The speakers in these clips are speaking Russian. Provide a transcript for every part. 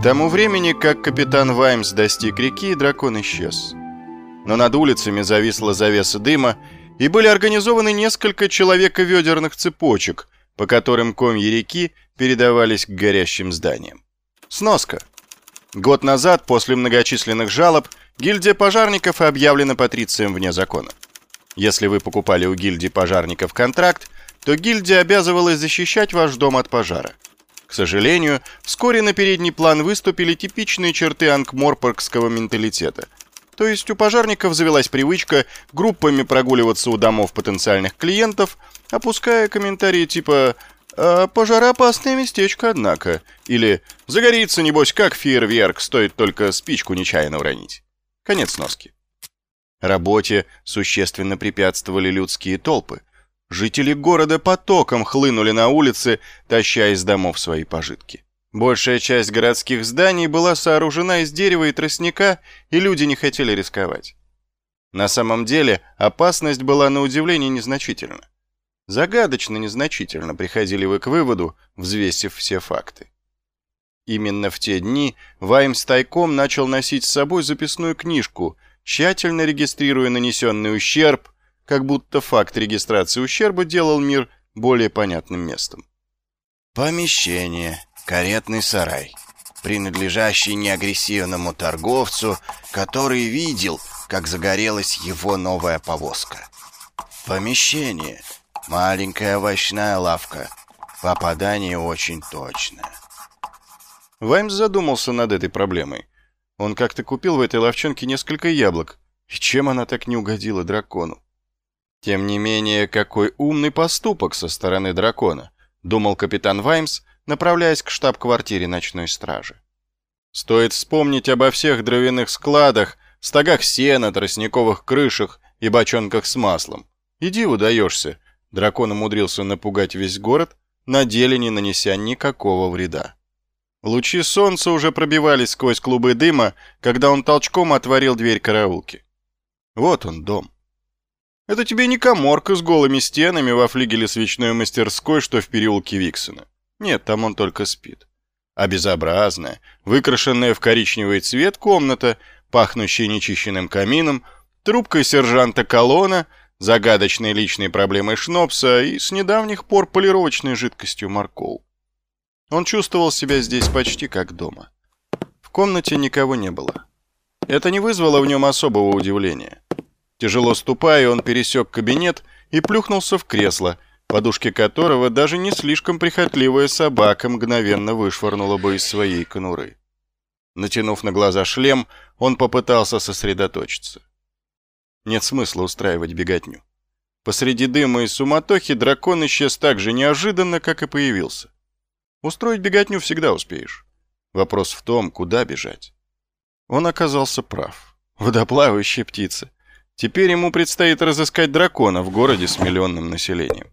К тому времени, как капитан Ваймс достиг реки, дракон исчез. Но над улицами зависла завеса дыма, и были организованы несколько человековедерных цепочек, по которым комья реки передавались к горящим зданиям. Сноска. Год назад, после многочисленных жалоб, гильдия пожарников объявлена патрицием вне закона. Если вы покупали у гильдии пожарников контракт, то гильдия обязывалась защищать ваш дом от пожара. К сожалению, вскоре на передний план выступили типичные черты анкморпоргского менталитета. То есть у пожарников завелась привычка группами прогуливаться у домов потенциальных клиентов, опуская комментарии типа «А пожароопасное местечко, однако» или «Загорится, небось, как фейерверк, стоит только спичку нечаянно уронить». Конец носки. Работе существенно препятствовали людские толпы. Жители города потоком хлынули на улицы, таща из домов свои пожитки. Большая часть городских зданий была сооружена из дерева и тростника, и люди не хотели рисковать. На самом деле опасность была на удивление незначительна. Загадочно незначительно приходили вы к выводу, взвесив все факты. Именно в те дни Ваймс тайком начал носить с собой записную книжку – тщательно регистрируя нанесенный ущерб, как будто факт регистрации ущерба делал мир более понятным местом. Помещение. Каретный сарай. Принадлежащий неагрессивному торговцу, который видел, как загорелась его новая повозка. Помещение. Маленькая овощная лавка. Попадание очень точное. Ваймс задумался над этой проблемой. Он как-то купил в этой ловчонке несколько яблок. И чем она так не угодила дракону? Тем не менее, какой умный поступок со стороны дракона, думал капитан Ваймс, направляясь к штаб-квартире ночной стражи. Стоит вспомнить обо всех дровяных складах, стогах сена, тростниковых крышах и бочонках с маслом. Иди удаешься. Дракон умудрился напугать весь город, на деле не нанеся никакого вреда. Лучи солнца уже пробивались сквозь клубы дыма, когда он толчком отворил дверь караулки. Вот он, дом. Это тебе не коморка с голыми стенами во флигеле свечной мастерской, что в переулке Виксона. Нет, там он только спит. А безобразная, выкрашенная в коричневый цвет комната, пахнущая нечищенным камином, трубкой сержанта Колона, загадочной личной проблемой Шнопса и с недавних пор полировочной жидкостью Маркоу. Он чувствовал себя здесь почти как дома. В комнате никого не было. Это не вызвало в нем особого удивления. Тяжело ступая, он пересек кабинет и плюхнулся в кресло, подушки которого даже не слишком прихотливая собака мгновенно вышвырнула бы из своей конуры. Натянув на глаза шлем, он попытался сосредоточиться. Нет смысла устраивать беготню. Посреди дыма и суматохи дракон исчез так же неожиданно, как и появился. Устроить беготню всегда успеешь. Вопрос в том, куда бежать. Он оказался прав. Водоплавающая птица. Теперь ему предстоит разыскать дракона в городе с миллионным населением.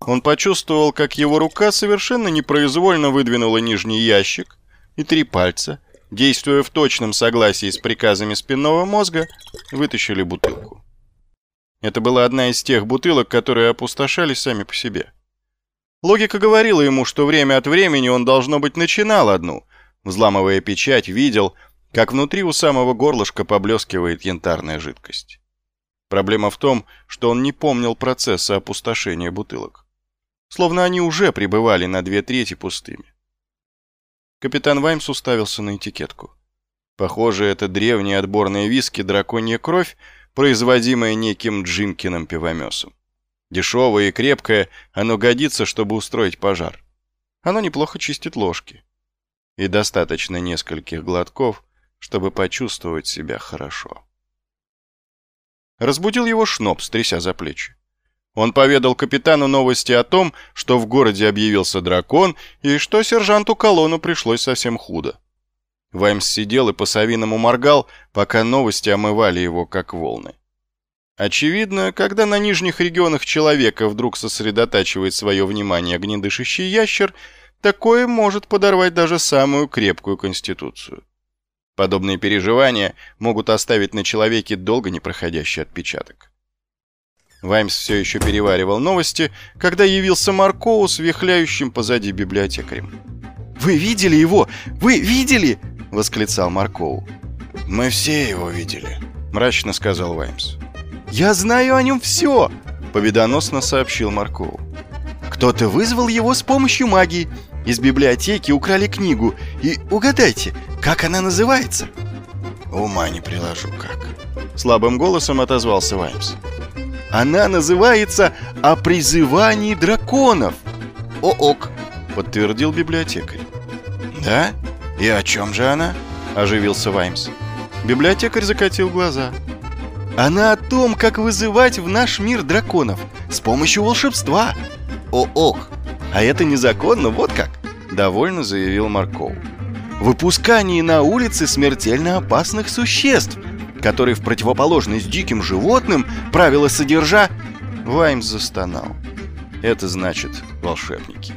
Он почувствовал, как его рука совершенно непроизвольно выдвинула нижний ящик, и три пальца, действуя в точном согласии с приказами спинного мозга, вытащили бутылку. Это была одна из тех бутылок, которые опустошались сами по себе. Логика говорила ему, что время от времени он, должно быть, начинал одну. Взламывая печать, видел, как внутри у самого горлышка поблескивает янтарная жидкость. Проблема в том, что он не помнил процесса опустошения бутылок. Словно они уже пребывали на две трети пустыми. Капитан Ваймс уставился на этикетку. Похоже, это древняя отборная виски «Драконья кровь», производимая неким Джимкиным пивомесом. Дешевое и крепкое, оно годится, чтобы устроить пожар. Оно неплохо чистит ложки. И достаточно нескольких глотков, чтобы почувствовать себя хорошо. Разбудил его Шнопс, тряся за плечи. Он поведал капитану новости о том, что в городе объявился дракон и что сержанту Колону пришлось совсем худо. Ваймс сидел и по-совиному моргал, пока новости омывали его, как волны. Очевидно, когда на нижних регионах человека вдруг сосредотачивает свое внимание огнедышащий ящер, такое может подорвать даже самую крепкую конституцию. Подобные переживания могут оставить на человеке долго непроходящий отпечаток. Ваймс все еще переваривал новости, когда явился Маркоу с вихляющим позади библиотекарем. Вы видели его? Вы видели?» — восклицал Маркоу. «Мы все его видели», — мрачно сказал Ваймс. «Я знаю о нем все!» — победоносно сообщил Маркоу. «Кто-то вызвал его с помощью магии. Из библиотеки украли книгу. И угадайте, как она называется?» «Ума не приложу, как». Слабым голосом отозвался Ваймс. «Она называется «О призывании драконов». «О-ок», — подтвердил библиотекарь. «Да? И о чем же она?» — оживился Ваймс. Библиотекарь закатил глаза. «Она о том, как вызывать в наш мир драконов с помощью волшебства!» «О-ох! А это незаконно, вот как!» — довольно заявил Марков. «Выпускание на улицы смертельно опасных существ, которые в противоположность диким животным правила содержа...» Ваймс застонал. «Это значит волшебники».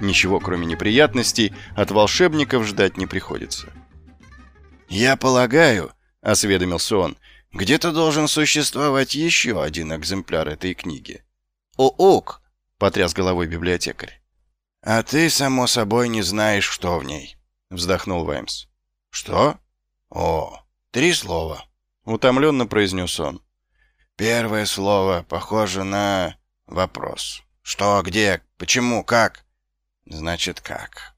Ничего, кроме неприятностей, от волшебников ждать не приходится. «Я полагаю», — осведомился он, — «где-то должен существовать еще один экземпляр этой книги». «О-ок», — потряс головой библиотекарь. «А ты, само собой, не знаешь, что в ней», — вздохнул Ваймс. «Что?» «О, три слова», — утомленно произнес он. «Первое слово похоже на вопрос. Что, где, почему, как?» Значит, как?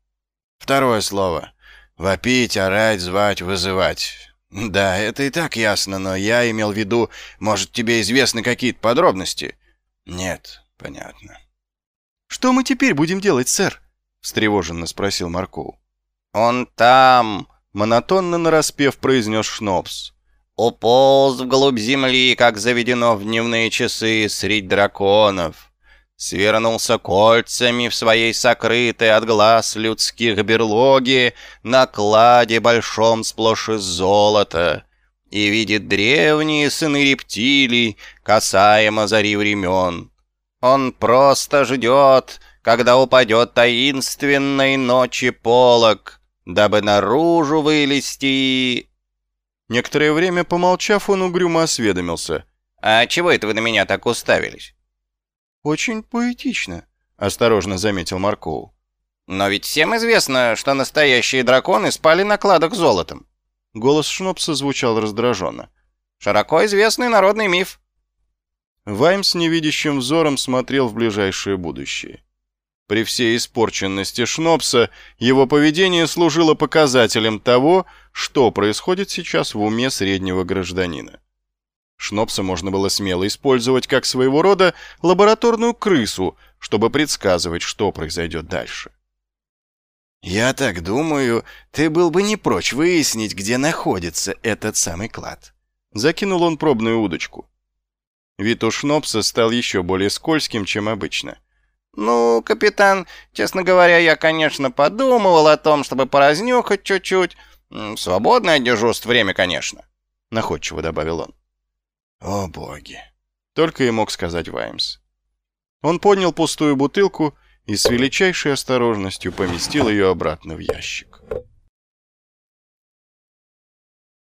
Второе слово. Вопить, орать, звать, вызывать. Да, это и так ясно, но я имел в виду, может, тебе известны какие-то подробности? Нет, понятно. Что мы теперь будем делать, сэр? встревоженно спросил Марков. Он там, монотонно нараспев произнес Шнопс. Уполз вглубь земли, как заведено в дневные часы средь драконов свернулся кольцами в своей сокрытой от глаз людских берлоге на кладе большом сплошь из золота и видит древние сыны рептилий, касаемо зари времен. Он просто ждет, когда упадет таинственной ночи полог, дабы наружу вылезти. Некоторое время помолчав, он угрюмо осведомился. «А чего это вы на меня так уставились?» «Очень поэтично», — осторожно заметил Маркоу. «Но ведь всем известно, что настоящие драконы спали на кладах золотом». Голос Шнопса звучал раздраженно. «Широко известный народный миф». Ваймс невидящим взором смотрел в ближайшее будущее. При всей испорченности Шнопса его поведение служило показателем того, что происходит сейчас в уме среднего гражданина. Шнопса можно было смело использовать как своего рода лабораторную крысу, чтобы предсказывать, что произойдет дальше. «Я так думаю, ты был бы не прочь выяснить, где находится этот самый клад». Закинул он пробную удочку. Вид у Шнопса стал еще более скользким, чем обычно. «Ну, капитан, честно говоря, я, конечно, подумывал о том, чтобы поразнюхать чуть-чуть. Свободное от дежурств время, конечно», — находчиво добавил он. «О боги!» — только и мог сказать Ваймс. Он поднял пустую бутылку и с величайшей осторожностью поместил ее обратно в ящик.